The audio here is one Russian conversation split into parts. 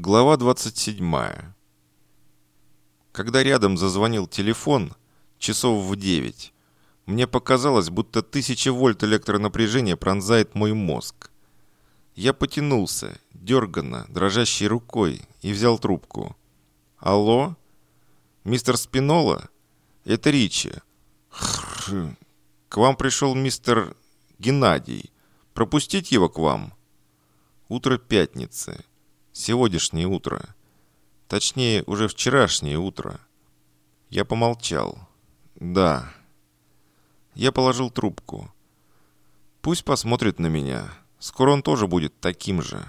Глава 27. Когда рядом зазвонил телефон, часов в девять, мне показалось, будто тысяча вольт электронапряжения пронзает мой мозг. Я потянулся, дерганно, дрожащей рукой, и взял трубку. «Алло? Мистер Спинола? Это Ричи. Хр. К вам пришел мистер Геннадий. Пропустить его к вам?» Утро пятницы. Сегодняшнее утро. Точнее, уже вчерашнее утро. Я помолчал. Да. Я положил трубку. Пусть посмотрит на меня. Скоро он тоже будет таким же.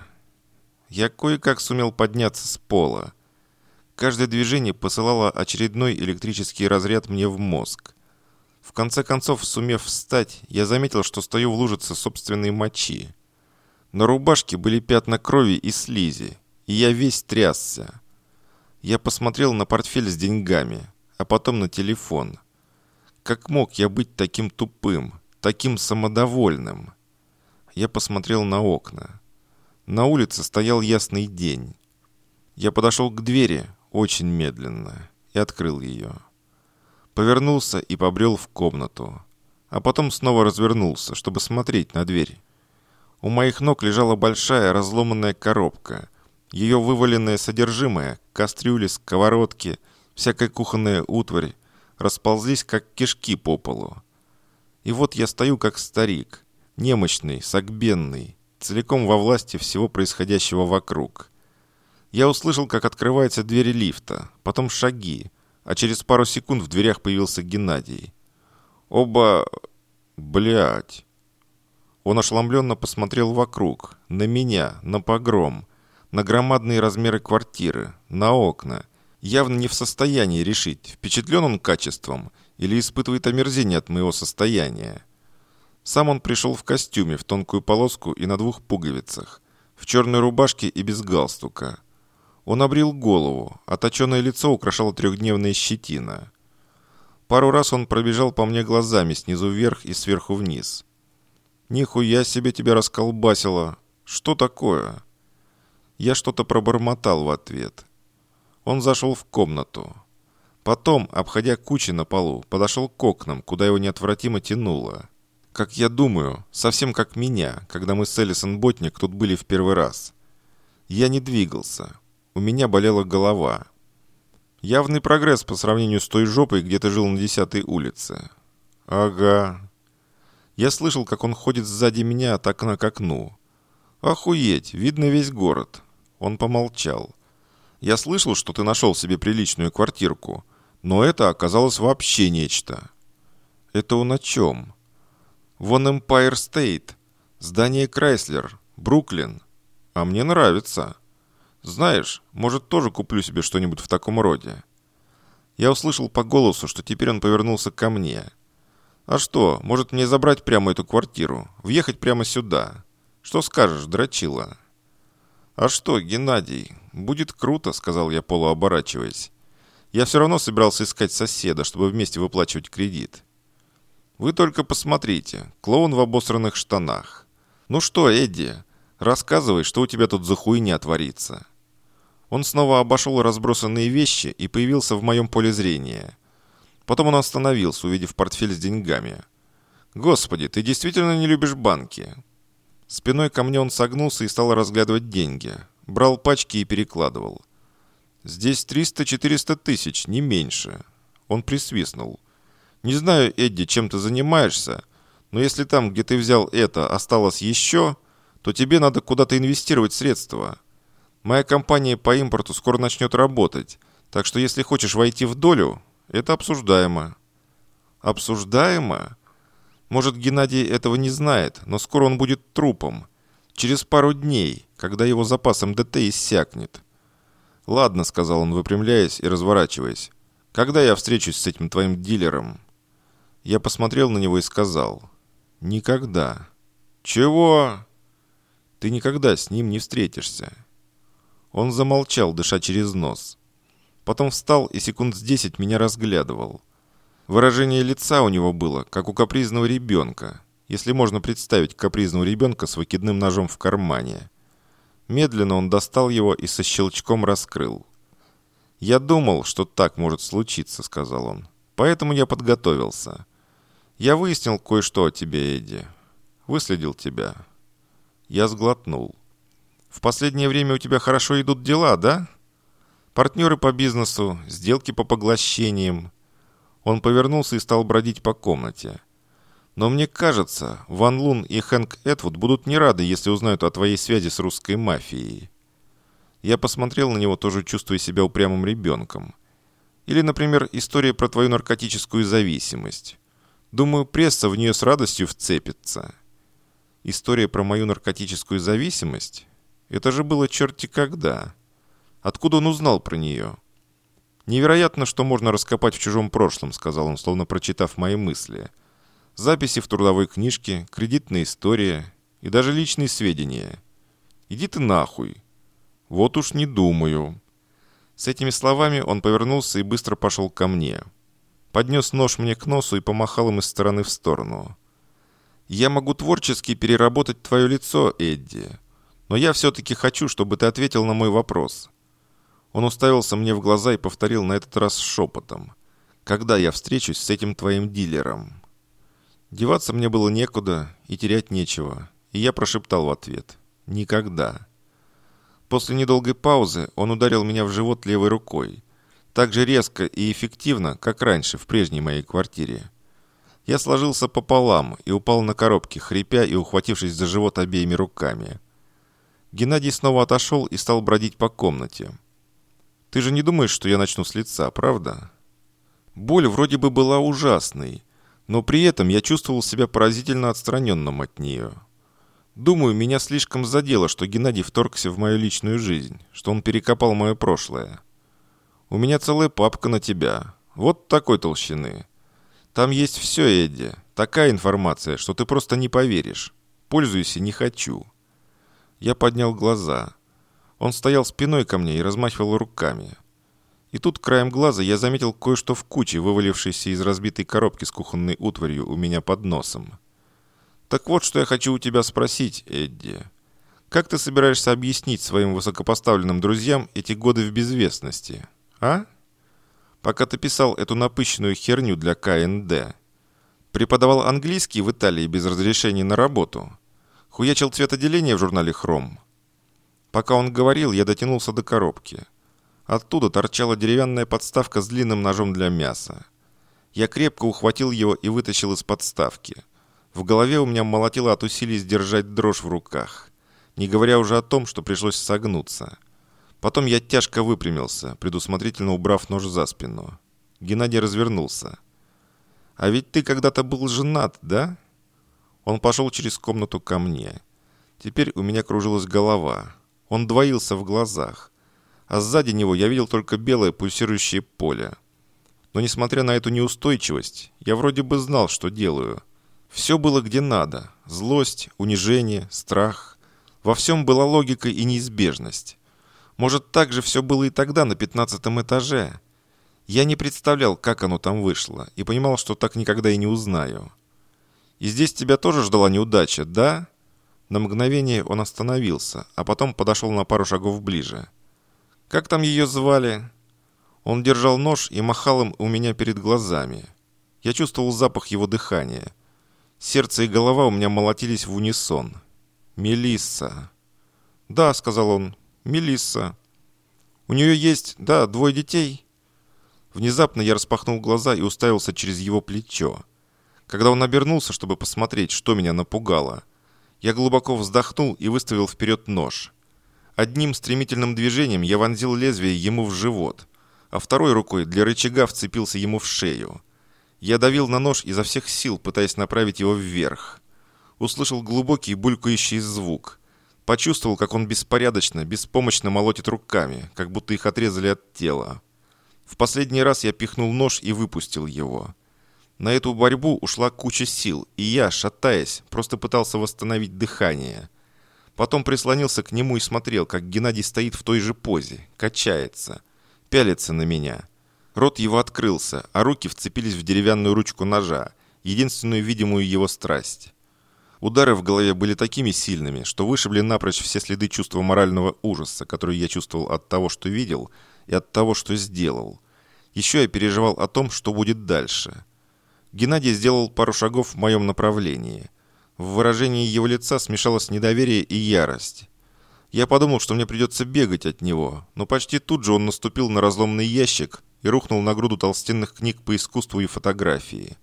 Я кое-как сумел подняться с пола. Каждое движение посылало очередной электрический разряд мне в мозг. В конце концов, сумев встать, я заметил, что стою в лужице собственной мочи. На рубашке были пятна крови и слизи, и я весь трясся. Я посмотрел на портфель с деньгами, а потом на телефон. Как мог я быть таким тупым, таким самодовольным? Я посмотрел на окна. На улице стоял ясный день. Я подошел к двери очень медленно и открыл ее. Повернулся и побрел в комнату, а потом снова развернулся, чтобы смотреть на дверь. У моих ног лежала большая разломанная коробка. Ее вываленное содержимое, кастрюли, сковородки, всякая кухонная утварь, расползлись, как кишки по полу. И вот я стою, как старик, немощный, согбенный, целиком во власти всего происходящего вокруг. Я услышал, как открывается дверь лифта, потом шаги, а через пару секунд в дверях появился Геннадий. Оба... Блядь. Он ошеломленно посмотрел вокруг, на меня, на погром, на громадные размеры квартиры, на окна, явно не в состоянии решить, впечатлен он качеством или испытывает омерзение от моего состояния. Сам он пришел в костюме, в тонкую полоску и на двух пуговицах, в черной рубашке и без галстука. Он обрил голову, а лицо украшала трехдневная щетина. Пару раз он пробежал по мне глазами снизу вверх и сверху вниз – «Нихуя себе тебя расколбасило! Что такое?» Я что-то пробормотал в ответ. Он зашел в комнату. Потом, обходя кучи на полу, подошел к окнам, куда его неотвратимо тянуло. Как я думаю, совсем как меня, когда мы с Элисон Ботник тут были в первый раз. Я не двигался. У меня болела голова. Явный прогресс по сравнению с той жопой, где ты жил на десятой улице. Ага, я слышал, как он ходит сзади меня от окна к окну. «Охуеть, видно весь город». Он помолчал. «Я слышал, что ты нашел себе приличную квартирку, но это оказалось вообще нечто». «Это он о чем?» «Вон Empire State, здание Крайслер, Бруклин. А мне нравится. Знаешь, может, тоже куплю себе что-нибудь в таком роде». Я услышал по голосу, что теперь он повернулся ко мне – «А что, может мне забрать прямо эту квартиру? Въехать прямо сюда? Что скажешь, дрочила?» «А что, Геннадий, будет круто», — сказал я, полуоборачиваясь. «Я все равно собирался искать соседа, чтобы вместе выплачивать кредит». «Вы только посмотрите, клоун в обосранных штанах. Ну что, Эдди, рассказывай, что у тебя тут за хуйня творится». Он снова обошел разбросанные вещи и появился в моем поле зрения. Потом он остановился, увидев портфель с деньгами. «Господи, ты действительно не любишь банки?» Спиной ко мне он согнулся и стал разглядывать деньги. Брал пачки и перекладывал. «Здесь 300-400 тысяч, не меньше». Он присвистнул. «Не знаю, Эдди, чем ты занимаешься, но если там, где ты взял это, осталось еще, то тебе надо куда-то инвестировать средства. Моя компания по импорту скоро начнет работать, так что если хочешь войти в долю, это обсуждаемо. Обсуждаемо? Может, Геннадий этого не знает, но скоро он будет трупом. Через пару дней, когда его запас МДТ иссякнет. «Ладно», — сказал он, выпрямляясь и разворачиваясь. «Когда я встречусь с этим твоим дилером?» Я посмотрел на него и сказал. «Никогда». «Чего?» «Ты никогда с ним не встретишься». Он замолчал, дыша через нос. Потом встал и секунд с десять меня разглядывал. Выражение лица у него было, как у капризного ребенка, если можно представить капризного ребенка с выкидным ножом в кармане. Медленно он достал его и со щелчком раскрыл. «Я думал, что так может случиться», — сказал он. «Поэтому я подготовился. Я выяснил кое-что о тебе, Эдди. Выследил тебя». Я сглотнул. «В последнее время у тебя хорошо идут дела, да? Партнеры по бизнесу, сделки по поглощениям». Он повернулся и стал бродить по комнате. Но мне кажется, Ван Лун и Хэнк Этвуд будут не рады, если узнают о твоей связи с русской мафией. Я посмотрел на него, тоже чувствуя себя упрямым ребенком. Или, например, история про твою наркотическую зависимость. Думаю, пресса в нее с радостью вцепится. История про мою наркотическую зависимость? Это же было черти когда. Откуда он узнал про нее? Невероятно, что можно раскопать в чужом прошлом, сказал он, словно прочитав мои мысли записи в трудовой книжке, кредитная история и даже личные сведения. Иди ты нахуй. Вот уж не думаю. С этими словами он повернулся и быстро пошел ко мне. Поднес нож мне к носу и помахал им из стороны в сторону. «Я могу творчески переработать твое лицо, Эдди, но я все-таки хочу, чтобы ты ответил на мой вопрос». Он уставился мне в глаза и повторил на этот раз шепотом. «Когда я встречусь с этим твоим дилером?» Деваться мне было некуда и терять нечего, и я прошептал в ответ «Никогда». После недолгой паузы он ударил меня в живот левой рукой, так же резко и эффективно, как раньше в прежней моей квартире. Я сложился пополам и упал на коробке, хрипя и ухватившись за живот обеими руками. Геннадий снова отошел и стал бродить по комнате. «Ты же не думаешь, что я начну с лица, правда?» Боль вроде бы была ужасной, но при этом я чувствовал себя поразительно отстраненным от нее. Думаю, меня слишком задело, что Геннадий вторгся в мою личную жизнь, что он перекопал мое прошлое. У меня целая папка на тебя. Вот такой толщины. Там есть все, Эдди. Такая информация, что ты просто не поверишь. Пользуйся не хочу. Я поднял глаза. Он стоял спиной ко мне и размахивал руками. И тут краем глаза я заметил кое-что в куче, вывалившейся из разбитой коробки с кухонной утварью у меня под носом. Так вот, что я хочу у тебя спросить, Эдди. Как ты собираешься объяснить своим высокопоставленным друзьям эти годы в безвестности, а? Пока ты писал эту напыщенную херню для КНД. Преподавал английский в Италии без разрешения на работу. Хуячил цветоделение в журнале «Хром». Пока он говорил, я дотянулся до коробки – Оттуда торчала деревянная подставка с длинным ножом для мяса. Я крепко ухватил его и вытащил из подставки. В голове у меня молотило от усилий сдержать дрожь в руках, не говоря уже о том, что пришлось согнуться. Потом я тяжко выпрямился, предусмотрительно убрав нож за спину. Геннадий развернулся. «А ведь ты когда-то был женат, да?» Он пошел через комнату ко мне. Теперь у меня кружилась голова. Он двоился в глазах а сзади него я видел только белое пульсирующее поле. Но несмотря на эту неустойчивость, я вроде бы знал, что делаю. Все было где надо. Злость, унижение, страх. Во всем была логика и неизбежность. Может, так же все было и тогда на пятнадцатом этаже. Я не представлял, как оно там вышло, и понимал, что так никогда и не узнаю. И здесь тебя тоже ждала неудача, да? На мгновение он остановился, а потом подошел на пару шагов ближе. Как там ее звали? Он держал нож и махал им у меня перед глазами. Я чувствовал запах его дыхания. Сердце и голова у меня молотились в унисон. Мелисса. «Да», — сказал он, — «Мелисса». «У нее есть, да, двое детей». Внезапно я распахнул глаза и уставился через его плечо. Когда он обернулся, чтобы посмотреть, что меня напугало, я глубоко вздохнул и выставил вперед нож. Одним стремительным движением я вонзил лезвие ему в живот, а второй рукой для рычага вцепился ему в шею. Я давил на нож изо всех сил, пытаясь направить его вверх. Услышал глубокий булькающий звук. Почувствовал, как он беспорядочно, беспомощно молотит руками, как будто их отрезали от тела. В последний раз я пихнул нож и выпустил его. На эту борьбу ушла куча сил, и я, шатаясь, просто пытался восстановить дыхание – Потом прислонился к нему и смотрел, как Геннадий стоит в той же позе, качается, пялится на меня. Рот его открылся, а руки вцепились в деревянную ручку ножа, единственную видимую его страсть. Удары в голове были такими сильными, что вышибли напрочь все следы чувства морального ужаса, который я чувствовал от того, что видел, и от того, что сделал. Еще я переживал о том, что будет дальше. Геннадий сделал пару шагов в моем направлении. В выражении его лица смешалось недоверие и ярость. Я подумал, что мне придется бегать от него, но почти тут же он наступил на разломный ящик и рухнул на груду толстенных книг по искусству и фотографии.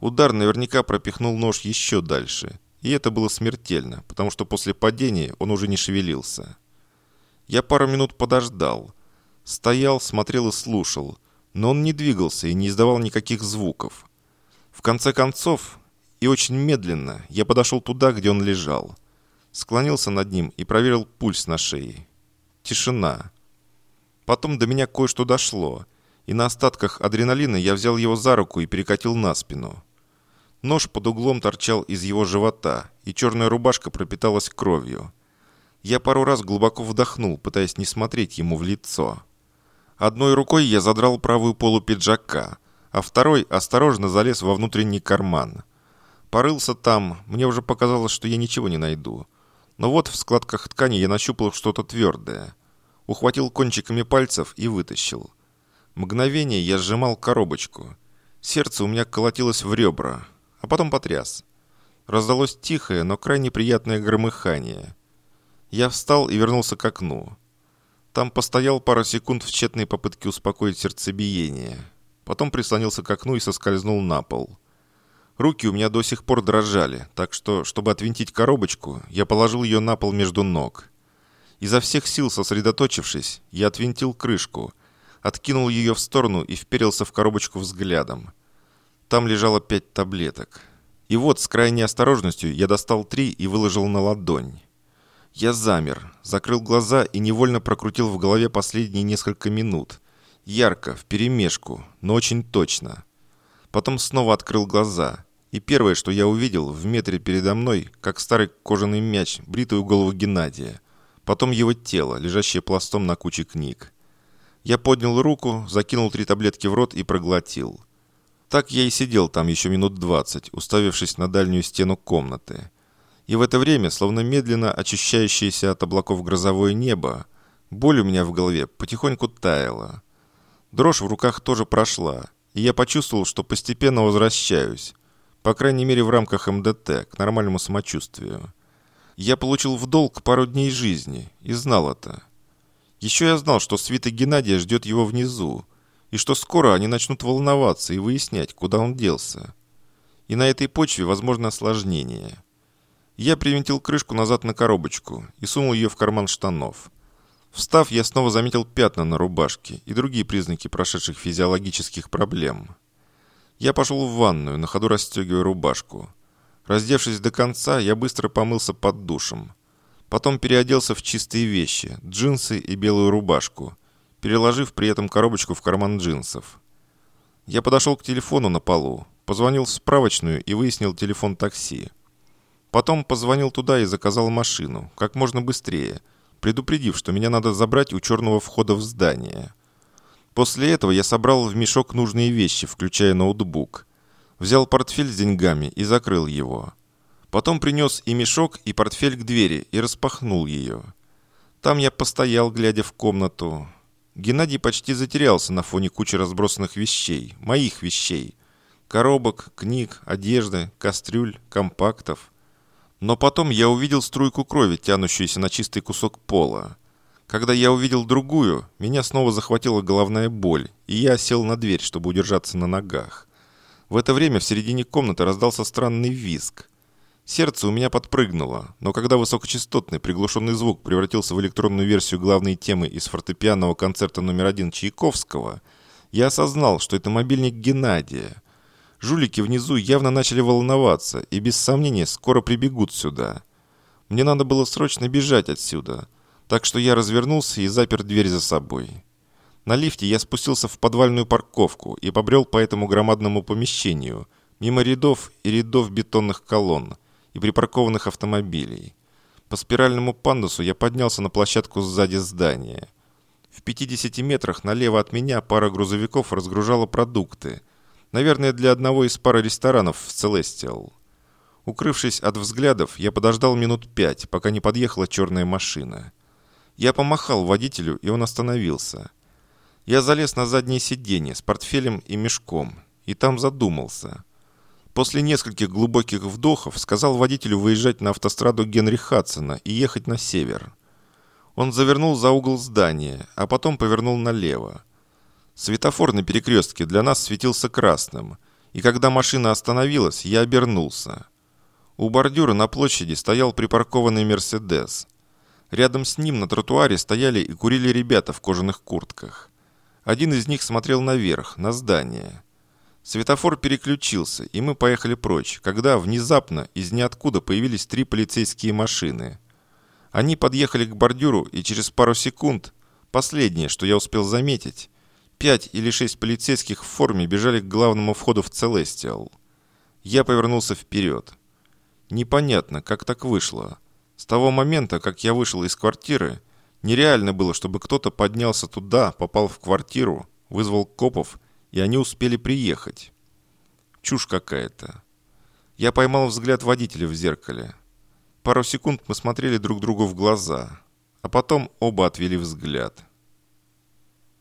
Удар наверняка пропихнул нож еще дальше, и это было смертельно, потому что после падения он уже не шевелился. Я пару минут подождал. Стоял, смотрел и слушал, но он не двигался и не издавал никаких звуков. В конце концов, и очень медленно, я подошел туда, где он лежал. Склонился над ним и проверил пульс на шее. Тишина. Потом до меня кое-что дошло, и на остатках адреналина я взял его за руку и перекатил на спину. Нож под углом торчал из его живота, и черная рубашка пропиталась кровью. Я пару раз глубоко вдохнул, пытаясь не смотреть ему в лицо. Одной рукой я задрал правую полу пиджака, а второй осторожно залез во внутренний карман. Порылся там, мне уже показалось, что я ничего не найду. Но вот в складках ткани я нащупал что-то твердое. Ухватил кончиками пальцев и вытащил. Мгновение я сжимал коробочку. Сердце у меня колотилось в ребра а потом потряс. Раздалось тихое, но крайне приятное громыхание. Я встал и вернулся к окну. Там постоял пару секунд в тщетной попытке успокоить сердцебиение. Потом прислонился к окну и соскользнул на пол. Руки у меня до сих пор дрожали, так что, чтобы отвинтить коробочку, я положил ее на пол между ног. Изо всех сил сосредоточившись, я отвинтил крышку, откинул ее в сторону и вперился в коробочку взглядом. Там лежало пять таблеток. И вот с крайней осторожностью я достал три и выложил на ладонь. Я замер, закрыл глаза и невольно прокрутил в голове последние несколько минут. Ярко, вперемешку, но очень точно. Потом снова открыл глаза. И первое, что я увидел, в метре передо мной, как старый кожаный мяч, бритую голову Геннадия. Потом его тело, лежащее пластом на куче книг. Я поднял руку, закинул три таблетки в рот и проглотил. Так я и сидел там еще минут двадцать, уставившись на дальнюю стену комнаты. И в это время, словно медленно очищающееся от облаков грозовое небо, боль у меня в голове потихоньку таяла. Дрожь в руках тоже прошла, и я почувствовал, что постепенно возвращаюсь, по крайней мере в рамках МДТ, к нормальному самочувствию. Я получил в долг пару дней жизни и знал это. Еще я знал, что свита Геннадия ждет его внизу, и что скоро они начнут волноваться и выяснять, куда он делся. И на этой почве возможно осложнение. Я привинтил крышку назад на коробочку и сунул ее в карман штанов. Встав, я снова заметил пятна на рубашке и другие признаки прошедших физиологических проблем. Я пошел в ванную, на ходу расстегивая рубашку. Раздевшись до конца, я быстро помылся под душем. Потом переоделся в чистые вещи, джинсы и белую рубашку – переложив при этом коробочку в карман джинсов. Я подошел к телефону на полу, позвонил в справочную и выяснил телефон такси. Потом позвонил туда и заказал машину, как можно быстрее, предупредив, что меня надо забрать у черного входа в здание. После этого я собрал в мешок нужные вещи, включая ноутбук. Взял портфель с деньгами и закрыл его. Потом принес и мешок, и портфель к двери и распахнул ее. Там я постоял, глядя в комнату, Геннадий почти затерялся на фоне кучи разбросанных вещей, моих вещей. Коробок, книг, одежды, кастрюль, компактов. Но потом я увидел струйку крови, тянущуюся на чистый кусок пола. Когда я увидел другую, меня снова захватила головная боль, и я сел на дверь, чтобы удержаться на ногах. В это время в середине комнаты раздался странный визг. Сердце у меня подпрыгнуло, но когда высокочастотный приглушенный звук превратился в электронную версию главной темы из фортепианного концерта номер один Чайковского, я осознал, что это мобильник Геннадия. Жулики внизу явно начали волноваться и без сомнения скоро прибегут сюда. Мне надо было срочно бежать отсюда, так что я развернулся и запер дверь за собой. На лифте я спустился в подвальную парковку и побрел по этому громадному помещению, мимо рядов и рядов бетонных колонн, и припаркованных автомобилей. По спиральному пандусу я поднялся на площадку сзади здания. В 50 метрах налево от меня пара грузовиков разгружала продукты. Наверное, для одного из пары ресторанов в Целестиал. Укрывшись от взглядов, я подождал минут пять, пока не подъехала черная машина. Я помахал водителю, и он остановился. Я залез на заднее сиденье с портфелем и мешком, и там задумался. После нескольких глубоких вдохов сказал водителю выезжать на автостраду Генри Хадсона и ехать на север. Он завернул за угол здания, а потом повернул налево. Светофор на перекрестке для нас светился красным, и когда машина остановилась, я обернулся. У бордюра на площади стоял припаркованный «Мерседес». Рядом с ним на тротуаре стояли и курили ребята в кожаных куртках. Один из них смотрел наверх, на здание. Светофор переключился, и мы поехали прочь, когда внезапно из ниоткуда появились три полицейские машины. Они подъехали к бордюру, и через пару секунд, последнее, что я успел заметить, пять или шесть полицейских в форме бежали к главному входу в Целестиал. Я повернулся вперед. Непонятно, как так вышло. С того момента, как я вышел из квартиры, нереально было, чтобы кто-то поднялся туда, попал в квартиру, вызвал копов, и они успели приехать. Чушь какая-то. Я поймал взгляд водителя в зеркале. Пару секунд мы смотрели друг другу в глаза, а потом оба отвели взгляд.